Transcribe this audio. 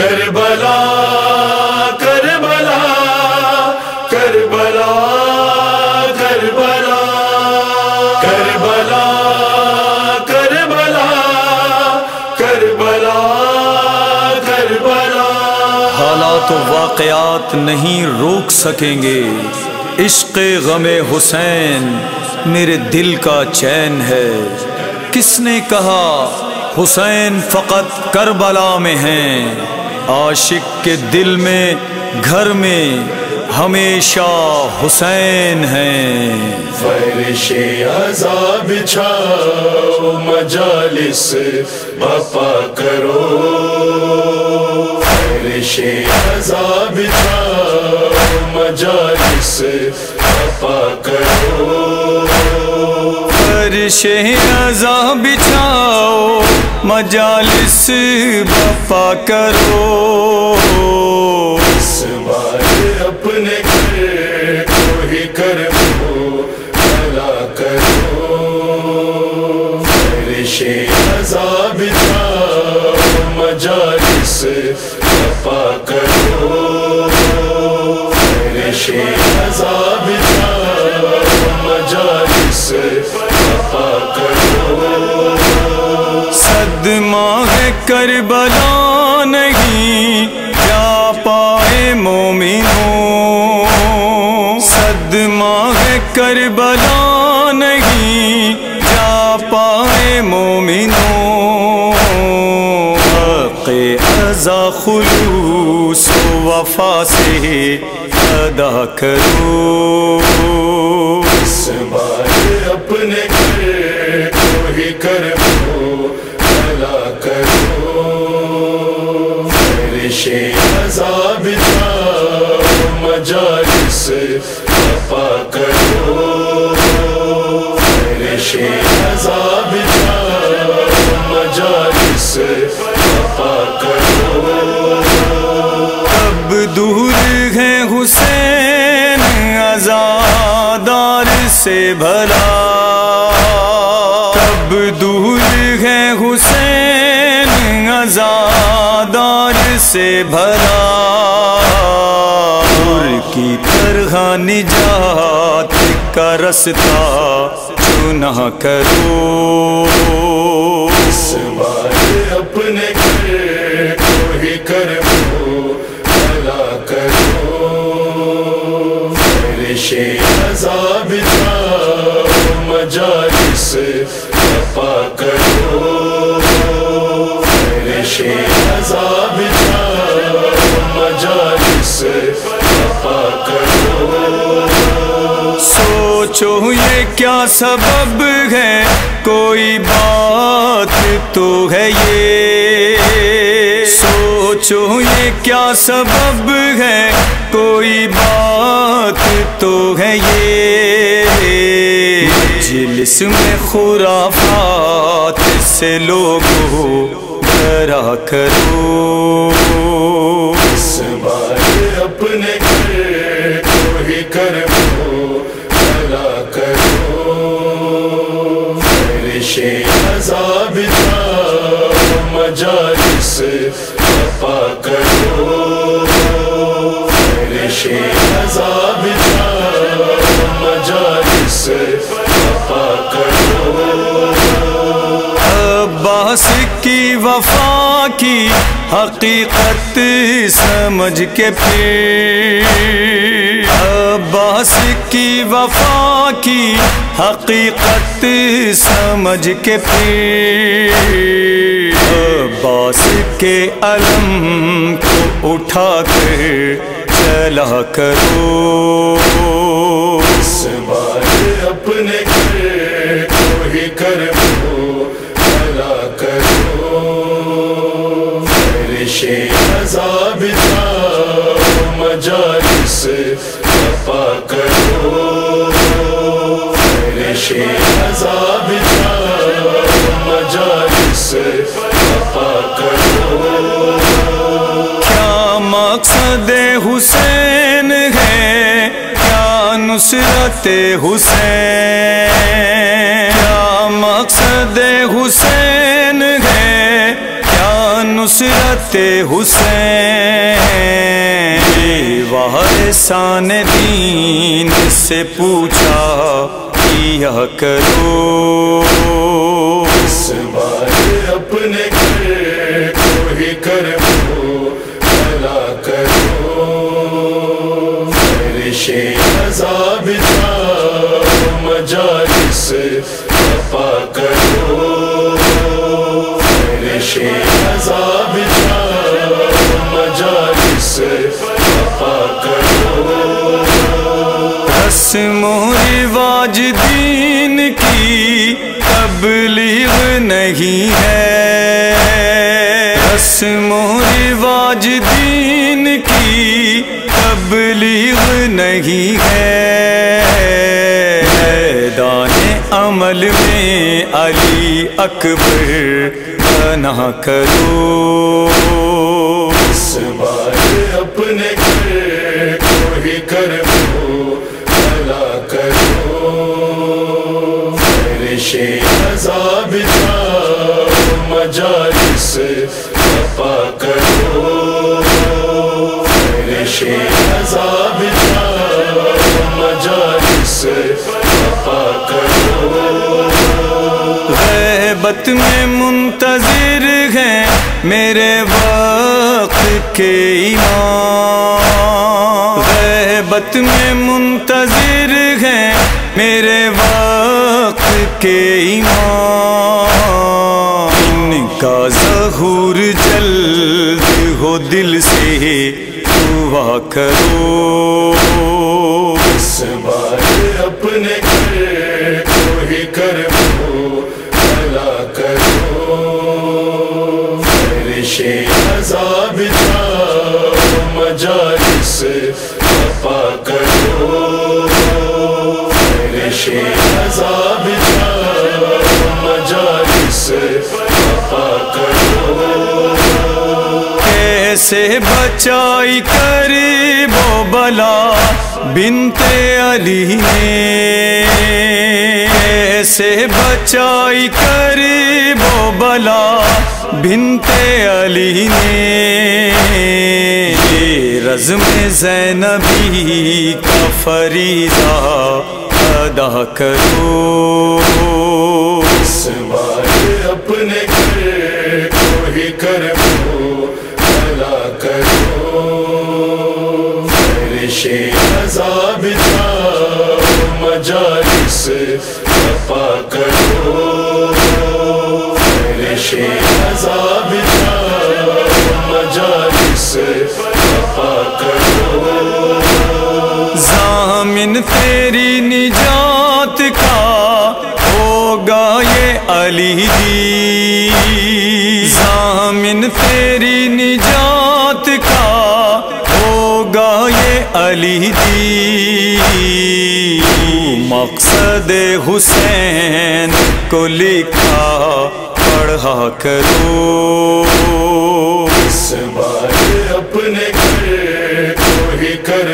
کربلا کربلا کربلا کربلا کربلا کربلا کربلا کربلا. حالات و واقعات نہیں روک سکیں گے۔ عشق غم حسین میرے دل کا چین ہے۔ کس نے کہا حسین فقط کربلا میں ہیں؟ عاشق کے دل میں، گھر میں ہمیشہ حسین ہیں۔ فرش عذاب چھاؤ، مجالس بپا کرو۔ فرش عذاب چھاؤ، مجالس بپا کرو۔ فرش ازا بچھاؤ مجالس بپا کرو۔ اس بار اپنے صدمہ ہے کربلا نہیں جا پائے مومنوں؟ صدمہ ہے کربلا نہیں جا پائے مومنوں؟ حق ازا خلوص و وفا سے ادا کرو۔ اس بار اپنے کر دو بھلا کرو، فرش عذاب چھاؤ مجالس بپا کرو، فرش عذاب چھاؤ مجالس بپا کرو. اب دور ہے حسین ازادار سے بھلا کی طرح نجات کا رستہ چنا کرو؟ اس بار اپنے گھر کو ہی کر دو، بھلا کرو۔ فرش عذاب چھاؤ مجالس بپا کرو۔ فرش سوچو یہ کیا سبب ہے؟ کوئی بات تو ہے یہ۔ سوچو یہ کیا سبب ہے؟ کوئی بات تو ہے یہ۔ مجلس میں خرافات سے لوگوں ڈرا کرو۔ اس بار اپنے گھر کو ہی کر عذاب تھا مجالس بپا کرو۔ فرش عذاب تھا مجالس بپا کرو۔ عباس وفا کی حقیقت سمجھ کے پھر۔ عباس کی وفا کی حقیقت سمجھ کے پھر۔ عباس کے علم کو اٹھا کر چلا کرو۔ اس بار اپنے گھر کو ہی کر عذاب مجالس کیا مقصد حسین ہے؟ کیا نصرت حسین؟ کیا مقصد حسین ہے؟ کیا نصرت حسین؟ وہ سان دین سے پوچھا کیا کرو اس بار اپنے گھر کو ہی کر دو بھلا کرو فرش عذاب تھا مجالس پپا کرو فرش عذاب تھا مجالس پپا کرو رسم دین کی تبلیغ نہیں ہے۔ رسم و رواج دین کی تبلیغ نہیں ہے۔ میدان عمل میں علی اکبر بنا کرو۔ اس بار اپنے گھر کو ہی کر دو بھلا کرو۔ فرش عذاب تھا مجالس پپا کرو فرش عذاب تھا مجالس پپا کرو غیبت میں منتظر ہیں میرے وقت کے ایمان۔ غیبت میں منتظر ہیں میرے وقت کے ایمان ان کا ظہور جلد ہو دل سے دعا کرو۔ اس بار اپنے گھر کو ہی کر دو بھلا کرو۔ فرش عذاب تھا مجالس پپا کرو۔ فرش کیسے بچائی کری وہ بلا بنتے علی نے۔ کیسے بچائی کری وہ بلا بنتے علی نے۔ یہ رزم زینبی کا فریضہ ادا کرو۔ فرش عذاب مجالس کرو تیری نجات کا ہوگا یہ علی جی۔ دی ضامن تیری نجات کا ہوگا یہ علی دی مقصد حسین کو لکھا پڑھا کرو۔ اس بار اپنے گھر کو ہی کر